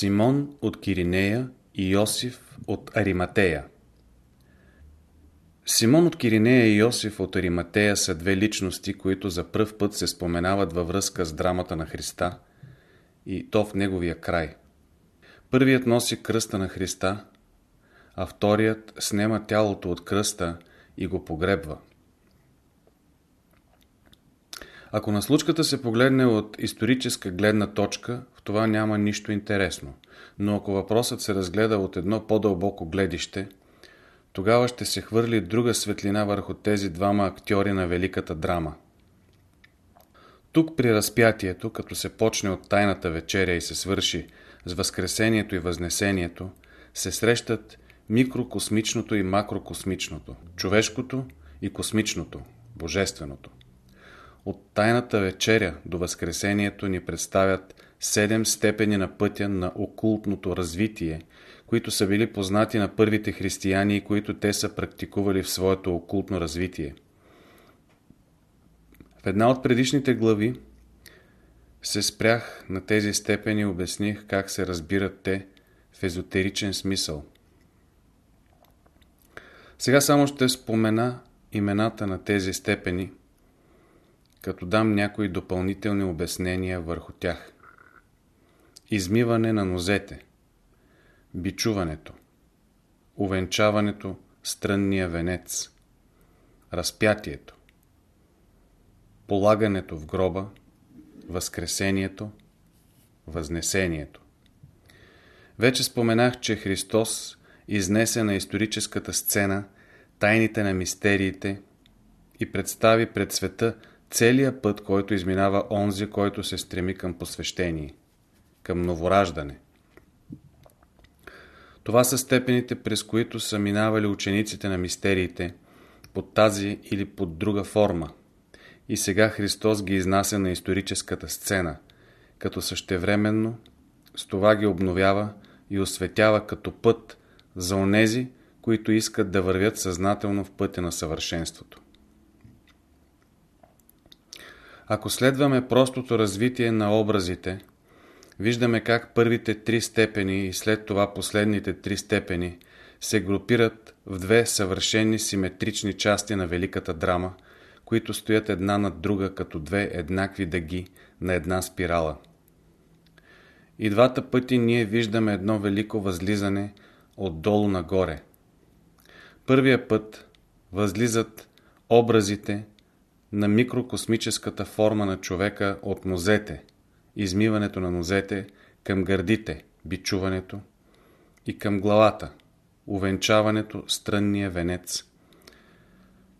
Симон от Киринея и Йосиф от Ариматея Симон от Киринея и Йосиф от Ариматея са две личности, които за пръв път се споменават във връзка с драмата на Христа и то в неговия край. Първият носи кръста на Христа, а вторият снема тялото от кръста и го погребва. Ако на случката се погледне от историческа гледна точка, това няма нищо интересно. Но ако въпросът се разгледа от едно по-дълбоко гледище, тогава ще се хвърли друга светлина върху тези двама актьори на великата драма. Тук при разпятието, като се почне от тайната вечеря и се свърши с възкресението и възнесението, се срещат микрокосмичното и макрокосмичното, човешкото и космичното, божественото. От тайната вечеря до възкресението ни представят седем степени на пътя на окултното развитие, които са били познати на първите християни и които те са практикували в своето окултно развитие. В една от предишните глави се спрях на тези степени и обясних как се разбират те в езотеричен смисъл. Сега само ще спомена имената на тези степени – като дам някои допълнителни обяснения върху тях. Измиване на нозете, бичуването, увенчаването стрънния венец, разпятието, полагането в гроба, възкресението, възнесението. Вече споменах, че Христос изнесе на историческата сцена тайните на мистериите и представи пред света целият път, който изминава онзи, който се стреми към посвещение, към новораждане. Това са степените, през които са минавали учениците на мистериите, под тази или под друга форма. И сега Христос ги изнася на историческата сцена, като същевременно с това ги обновява и осветява като път за онези, които искат да вървят съзнателно в пътя на съвършенството. Ако следваме простото развитие на образите, виждаме как първите три степени и след това последните три степени се групират в две съвършени симетрични части на великата драма, които стоят една над друга като две еднакви дъги на една спирала. И двата пъти ние виждаме едно велико възлизане отдолу нагоре. Първия път възлизат образите на микрокосмическата форма на човека от нозете, измиването на нозете към гърдите, бичуването и към главата, увенчаването стрънния венец.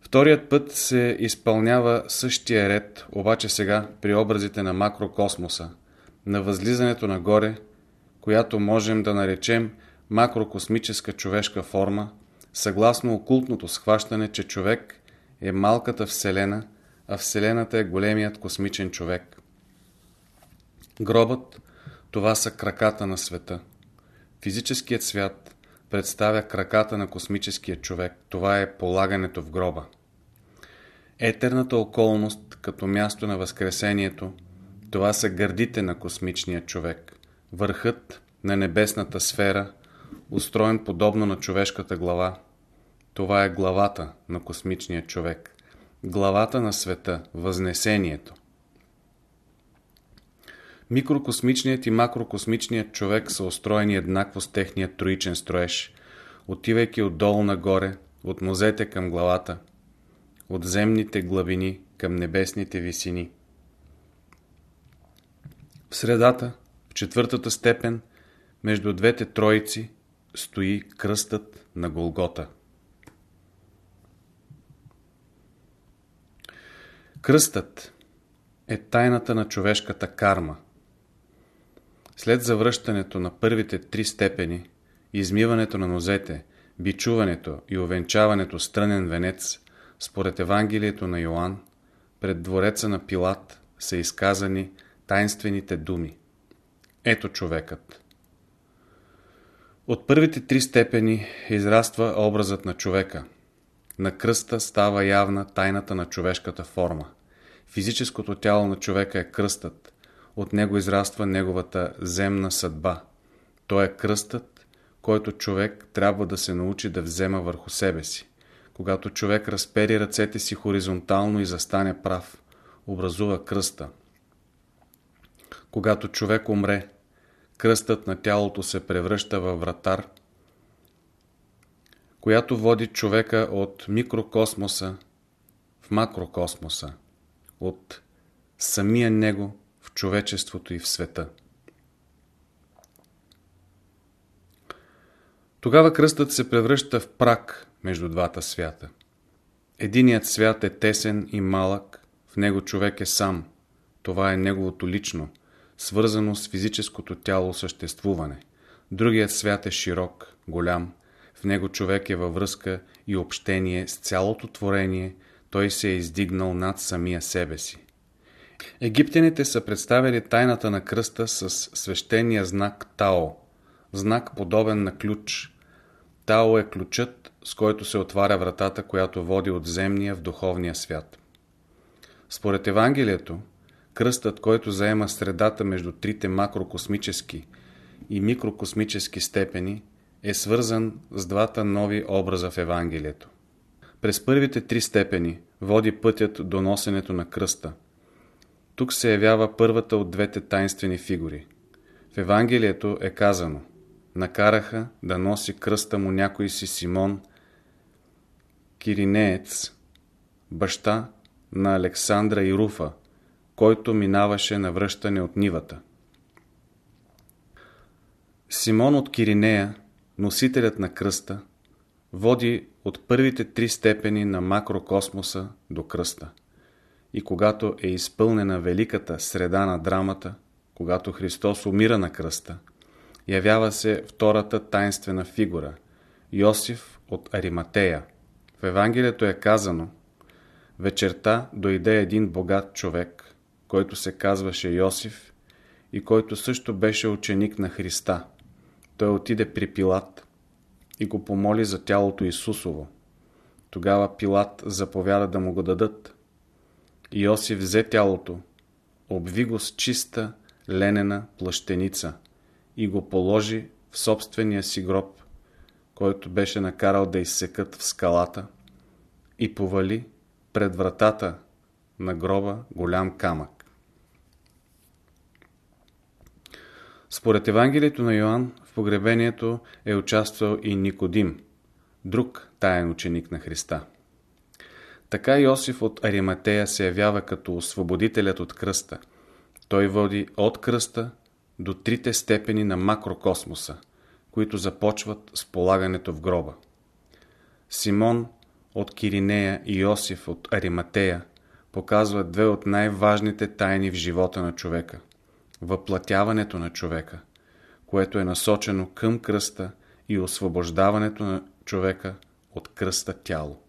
Вторият път се изпълнява същия ред, обаче сега при образите на макрокосмоса, на възлизането нагоре, която можем да наречем макрокосмическа човешка форма, съгласно окултното схващане, че човек е малката вселена – а Вселената е големият космичен човек. Гробът – това са краката на света. Физическият свят представя краката на космическия човек. Това е полагането в гроба. Етерната околност като място на възкресението – това са гърдите на космичния човек. Върхът на небесната сфера, устроен подобно на човешката глава – това е главата на космичния човек главата на света, възнесението. Микрокосмичният и макрокосмичният човек са устроени еднакво с техния троичен строеж, отивайки отдолу нагоре, от мозете към главата, от земните главини към небесните висини. В средата, в четвъртата степен, между двете троици, стои кръстът на Голгота. Кръстът е тайната на човешката карма. След завръщането на първите три степени, измиването на нозете, бичуването и овенчаването с трънен венец, според Евангелието на Йоанн, пред двореца на Пилат са изказани тайнствените думи. Ето човекът. От първите три степени израства образът на човека – на кръста става явна тайната на човешката форма. Физическото тяло на човека е кръстът. От него израства неговата земна съдба. То е кръстът, който човек трябва да се научи да взема върху себе си. Когато човек разпери ръцете си хоризонтално и застане прав, образува кръста. Когато човек умре, кръстът на тялото се превръща във вратар, която води човека от микрокосмоса в макрокосмоса, от самия него човечеството и в света. Тогава кръстът се превръща в прак между двата свята. Единият свят е тесен и малък, в него човек е сам. Това е неговото лично, свързано с физическото тяло съществуване. Другият свят е широк, голям. В него човек е във връзка и общение с цялото творение, той се е издигнал над самия себе си. Египтяните са представили тайната на кръста с свещения знак Тао, знак подобен на ключ. Тао е ключът, с който се отваря вратата, която води от земния в духовния свят. Според Евангелието, кръстът, който заема средата между трите макрокосмически и микрокосмически степени, е свързан с двата нови образа в Евангелието. През първите три степени води пътят до носенето на кръста. Тук се явява първата от двете тайнствени фигури. В Евангелието е казано Накараха да носи кръста му някой си Симон Киринеец, баща на Александра и Руфа, който минаваше на връщане от нивата. Симон от Киринея, носителят на кръста, води от първите три степени на макрокосмоса до кръста. И когато е изпълнена великата среда на драмата, когато Христос умира на кръста, явява се втората тайнствена фигура – Йосиф от Ариматея. В Евангелието е казано Вечерта дойде един богат човек, който се казваше Йосиф и който също беше ученик на Христа. Той отиде при Пилат и го помоли за тялото Исусово. Тогава Пилат заповяда да му го дадат. Йосиф взе тялото, обви го с чиста ленена плащеница и го положи в собствения си гроб, който беше накарал да изсекат в скалата и повали пред вратата на гроба голям камък. Според Евангелието на Йоанн, в погребението е участвал и Никодим, друг таен ученик на Христа. Така Йосиф от Ариматея се явява като освободителят от кръста. Той води от кръста до трите степени на макрокосмоса, които започват с полагането в гроба. Симон от Киринея и Йосиф от Ариматея показват две от най-важните тайни в живота на човека – въплатяването на човека, което е насочено към кръста и освобождаването на човека от кръста тяло.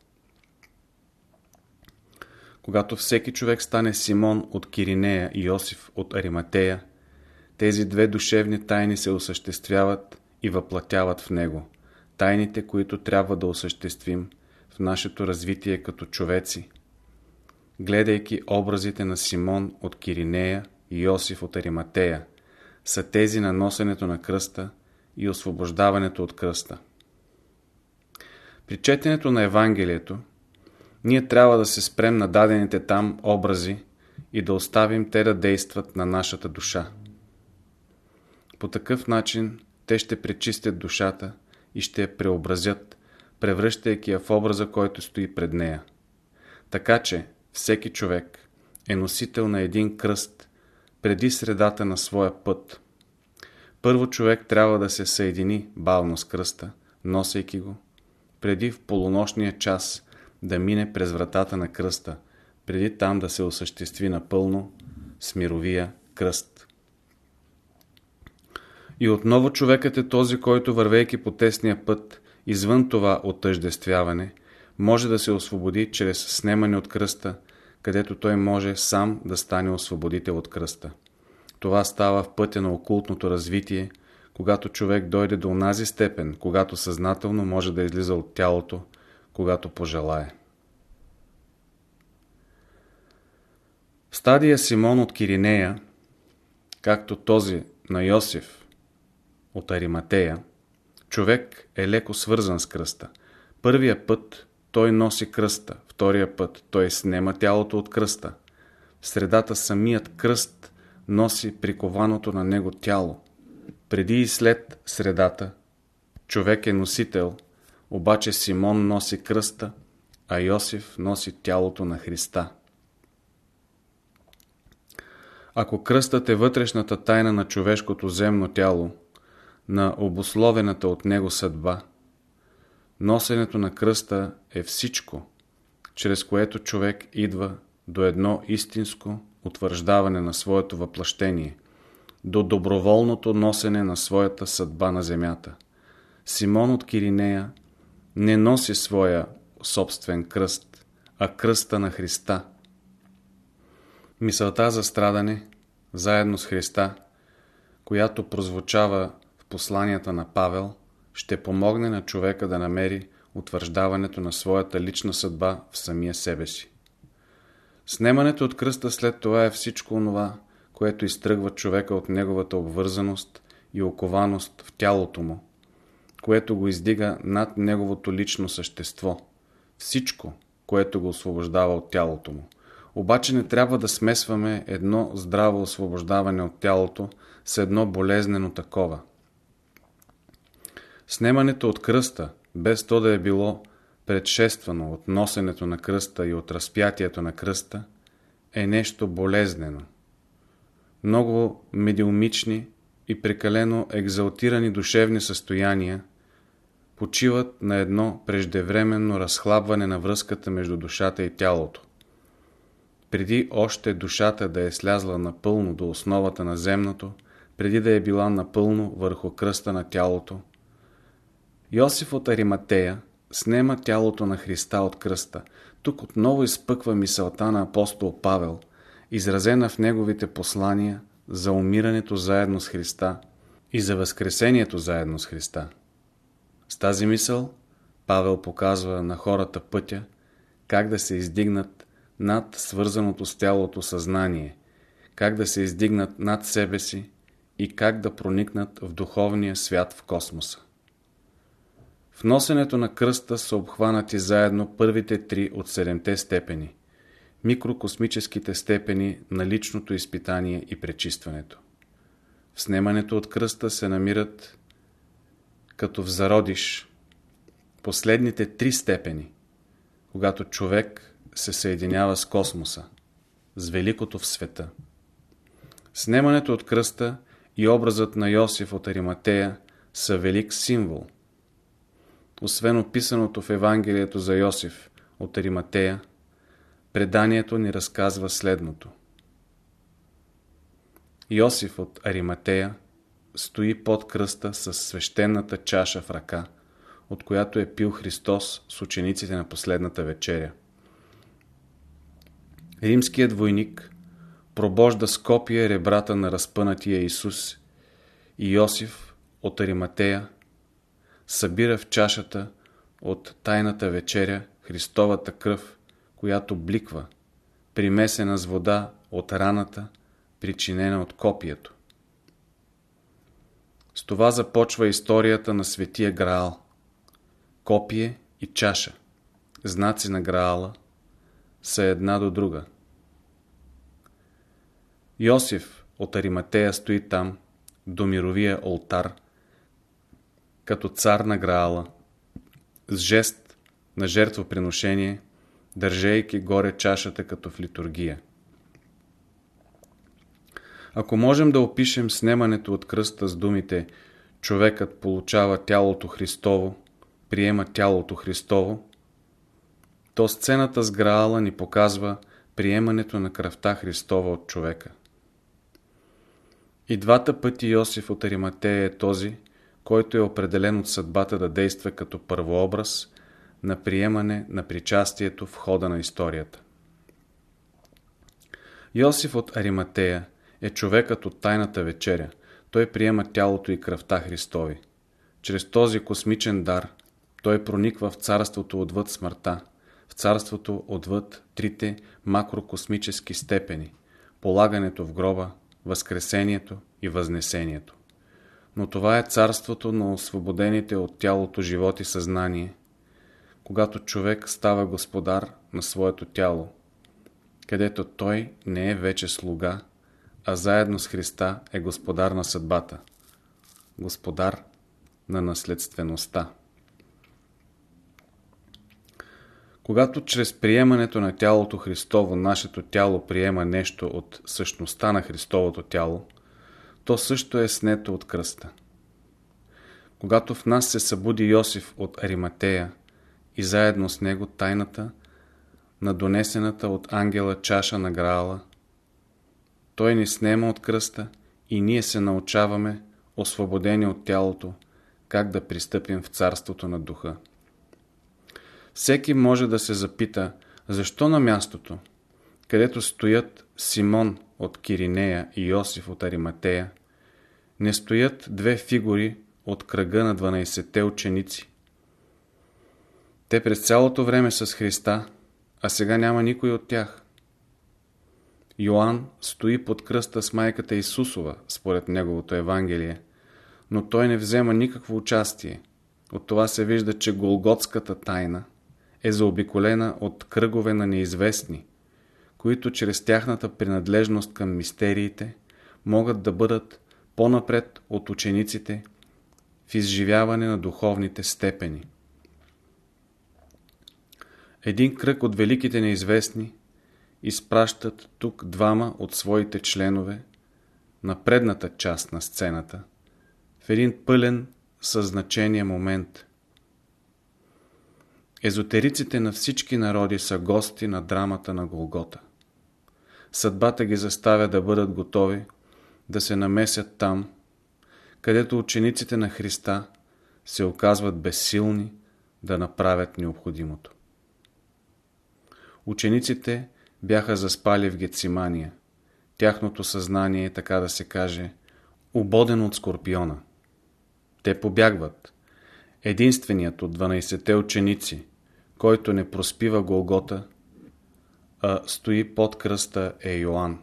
Когато всеки човек стане Симон от Киринея и Йосиф от Ариматея, тези две душевни тайни се осъществяват и въплатяват в него. Тайните, които трябва да осъществим в нашето развитие като човеци, гледайки образите на Симон от Киринея и Йосиф от Ариматея, са тези на носенето на кръста и освобождаването от кръста. При четенето на Евангелието, ние трябва да се спрем на дадените там образи и да оставим те да действат на нашата душа. По такъв начин те ще пречистят душата и ще я преобразят, превръщайки я в образа, който стои пред нея. Така че всеки човек е носител на един кръст преди средата на своя път. Първо човек трябва да се съедини бавно с кръста, носейки го, преди в полунощния час да мине през вратата на кръста, преди там да се осъществи напълно с мировия кръст. И отново човекът е този, който вървейки по тесния път, извън това отъждествяване, може да се освободи чрез снемане от кръста, където той може сам да стане освободител от кръста. Това става в пътя на окултното развитие, когато човек дойде до онази степен, когато съзнателно може да излиза от тялото, когато пожелае. Стадия Симон от Киринея, както този на Йосиф, от Ариматея, човек е леко свързан с кръста. Първия път той носи кръста, втория път той снема тялото от кръста. В средата самият кръст носи прикованото на него тяло. Преди и след средата човек е носител, обаче Симон носи кръста, а Йосиф носи тялото на Христа. Ако кръстът е вътрешната тайна на човешкото земно тяло, на обословената от него съдба, носенето на кръста е всичко, чрез което човек идва до едно истинско утвърждаване на своето въплъщение, до доброволното носене на своята съдба на земята. Симон от Киринея не носи своя собствен кръст, а кръста на Христа. Мисълта за страдане, заедно с Христа, която прозвучава в посланията на Павел, ще помогне на човека да намери утвърждаването на своята лична съдба в самия себе си. Снемането от кръста след това е всичко онова, което изтръгва човека от неговата обвързаност и окованост в тялото му, което го издига над неговото лично същество, всичко, което го освобождава от тялото му. Обаче не трябва да смесваме едно здраво освобождаване от тялото с едно болезнено такова. Снемането от кръста, без то да е било предшествано от носенето на кръста и от разпятието на кръста, е нещо болезнено. Много медиумични и прекалено екзалтирани душевни състояния почиват на едно преждевременно разхлабване на връзката между душата и тялото. Преди още душата да е слязла напълно до основата на земното, преди да е била напълно върху кръста на тялото, Йосиф от Ариматея снема тялото на Христа от кръста. Тук отново изпъква мисълта на апостол Павел, изразена в неговите послания за умирането заедно с Христа и за възкресението заедно с Христа. С тази мисъл Павел показва на хората пътя, как да се издигнат над свързаното с тялото съзнание, как да се издигнат над себе си и как да проникнат в духовния свят в космоса. В носенето на кръста са обхванати заедно първите три от седемте степени – микрокосмическите степени на личното изпитание и пречистването. В снемането от кръста се намират като в зародиш последните три степени, когато човек се съединява с космоса, с великото в света. Снемането от кръста и образът на Йосиф от Ариматея са велик символ – освен описаното в Евангелието за Йосиф от Ариматея, преданието ни разказва следното. Йосиф от Ариматея стои под кръста с свещената чаша в ръка, от която е пил Христос с учениците на последната вечеря. Римският войник пробожда с копия ребрата на разпънатия Исус и Йосиф от Ариматея събира в чашата от тайната вечеря Христовата кръв, която бликва, примесена с вода от раната, причинена от копието. С това започва историята на Светия Граал. Копие и чаша, знаци на Граала, са една до друга. Йосиф от Ариматея стои там, до мировия олтар, като цар на Граала, с жест на жертвоприношение, държейки горе чашата като в литургия. Ако можем да опишем снемането от кръста с думите човекът получава тялото Христово, приема тялото Христово, то сцената с Граала ни показва приемането на кръвта Христова от човека. И двата пъти Йосиф от Ариматея е този, който е определен от съдбата да действа като първообраз на приемане на причастието в хода на историята. Йосиф от Ариматея е човекът от тайната вечеря. Той приема тялото и кръвта Христови. Чрез този космичен дар той прониква в царството отвъд смъртта, в царството отвъд трите макрокосмически степени – полагането в гроба, възкресението и възнесението. но това е царството на освободените от тялото живот и съзнание, когато човек става господар на своето тяло, където той не е вече слуга, а заедно с Христа е господар на съдбата, господар на наследствеността. Когато чрез приемането на тялото Христово нашето тяло приема нещо от същността на Христовото тяло, то също е снето от кръста. Когато в нас се събуди Йосиф от Ариматея и заедно с него тайната на донесената от ангела чаша на Граала, той ни снема от кръста и ние се научаваме, освободени от тялото, как да пристъпим в царството на духа. Всеки може да се запита, защо на мястото, където стоят Симон от Киринея и Йосиф от Ариматея, не стоят две фигури от кръга на 12-те ученици. Те през цялото време с Христа, а сега няма никой от тях. Йоанн стои под кръста с майката Исусова, според неговото Евангелие, но той не взема никакво участие. От това се вижда, че Голготската тайна е заобиколена от кръгове на неизвестни, които чрез тяхната принадлежност към мистериите могат да бъдат по-напред от учениците в изживяване на духовните степени. Един кръг от великите неизвестни изпращат тук двама от своите членове на предната част на сцената в един пълен съзначение момент. Езотериците на всички народи са гости на драмата на Голгота. Съдбата ги заставя да бъдат готови да се намесят там, където учениците на Христа се оказват безсилни да направят необходимото. Учениците бяха заспали в Гецимания. Тяхното съзнание така да се каже, ободено от скорпиона. Те побягват. Единственият от 12-те ученици, който не проспива Голгота, а стои под кръста е Йоанн.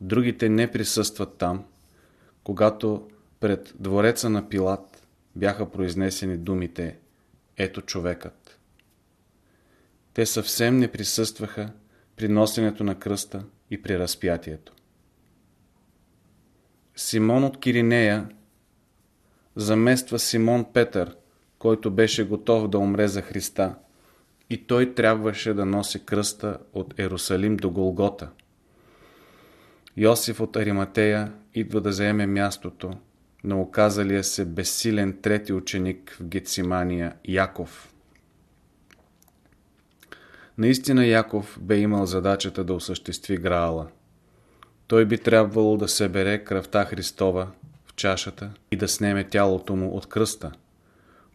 Другите не присъстват там, когато пред двореца на Пилат бяха произнесени думите «Ето човекът». Те съвсем не присъстваха при носенето на кръста и при разпятието. Симон от Киринея замества Симон Петър, който беше готов да умре за Христа, и той трябваше да носи кръста от Ерусалим до Голгота – Йосиф от Ариматея идва да заеме мястото на оказалия се безсилен трети ученик в Гецимания Яков. Наистина Яков бе имал задачата да осъществи Граала. Той би трябвало да събере кръвта Христова в чашата и да снеме тялото му от кръста.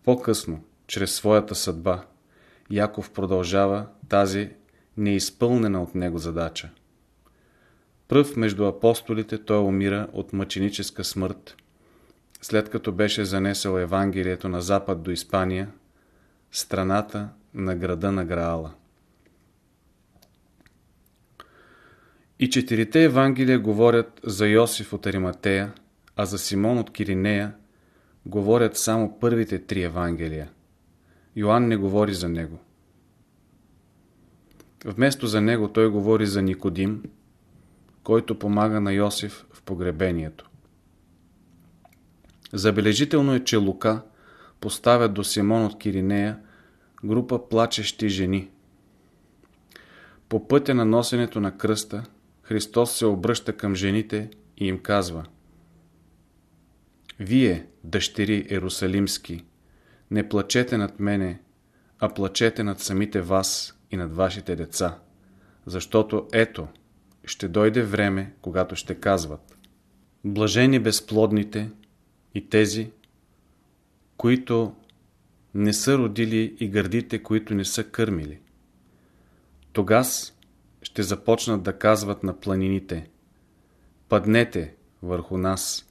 По-късно, чрез своята съдба, Яков продължава тази неизпълнена от него задача. Пръв между апостолите той умира от мъченическа смърт, след като беше занесъл Евангелието на запад до Испания, страната на града на Граала. И четирите Евангелия говорят за Йосиф от Ариматея, а за Симон от Киринея говорят само първите три Евангелия. Йоанн не говори за него. Вместо за него той говори за Никодим, който помага на Йосиф в погребението. Забележително е, че Лука поставя до Симон от Киринея група плачещи жени. По пътя на носенето на кръста Христос се обръща към жените и им казва Вие, дъщери Ерусалимски, не плачете над мене, а плачете над самите вас и над вашите деца, защото ето, ще дойде време, когато ще казват Блажени безплодните и тези, които не са родили и гърдите, които не са кърмили. Тогас ще започнат да казват на планините Паднете върху нас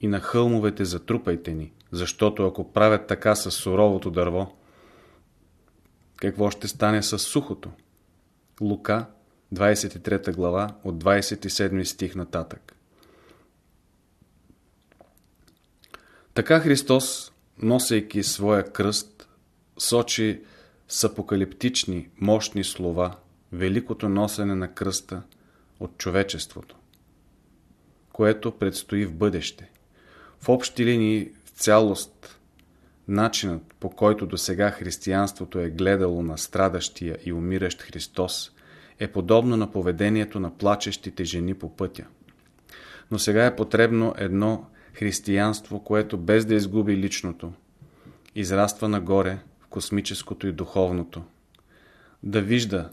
и на хълмовете затрупайте ни, защото ако правят така с суровото дърво, какво ще стане с сухото? Лука 23 глава от 27 стих нататък. Така Христос, носейки своя кръст, сочи с апокалиптични, мощни слова великото носене на кръста от човечеството, което предстои в бъдеще. В общи линии, в цялост, начинът по който до сега християнството е гледало на страдащия и умиращ Христос е подобно на поведението на плачещите жени по пътя. Но сега е потребно едно християнство, което без да изгуби личното, израства нагоре в космическото и духовното, да вижда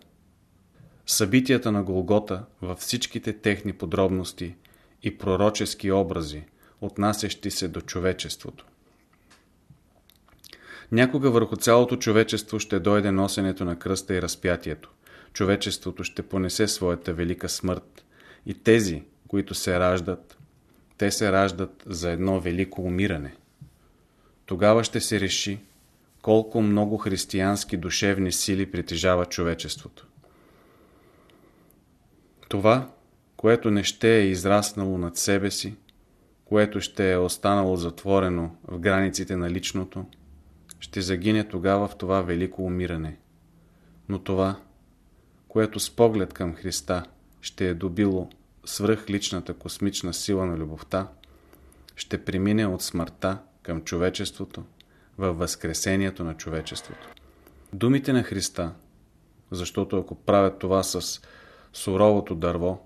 събитията на Голгота във всичките техни подробности и пророчески образи, отнасящи се до човечеството. Някога върху цялото човечество ще дойде носенето на кръста и разпятието. Човечеството ще понесе своята велика смърт. И тези, които се раждат, те се раждат за едно велико умиране. Тогава ще се реши колко много християнски душевни сили притежава човечеството. Това, което не ще е израснало над себе си, което ще е останало затворено в границите на личното, ще загине тогава в това велико умиране. Но това, което с поглед към Христа ще е добило свръхличната космична сила на любовта, ще премине от смъртта към човечеството във възкресението на човечеството. Думите на Христа, защото ако правят това с суровото дърво,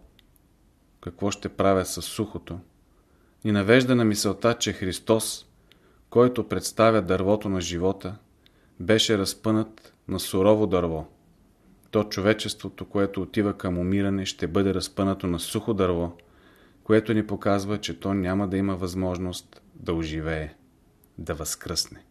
какво ще правят с сухото, ни навежда на мисълта, че Христос, който представя дървото на живота, беше разпънат на сурово дърво. То човечеството, което отива към умиране, ще бъде разпънато на сухо дърво, което ни показва, че то няма да има възможност да оживее, да възкръсне.